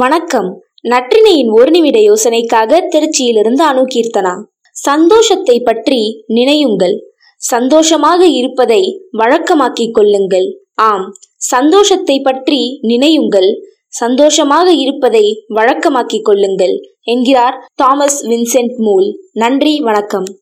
வணக்கம். நற்றினையின் ஒரு நிமிட யோசனைக்காக திருச்சியிலிருந்து அணு கீர்த்தனா சந்தோஷத்தை பற்றி நினையுங்கள். சந்தோஷமாக இருப்பதை வழக்கமாக்கிக் கொள்ளுங்கள். ஆம் சந்தோஷத்தை பற்றி நினையுங்கள். சந்தோஷமாக இருப்பதை வழக்கமாக்கிக் கொள்ளுங்கள் என்கிறார் தாமஸ் வின்சென்ட் மூல். நன்றி வணக்கம்.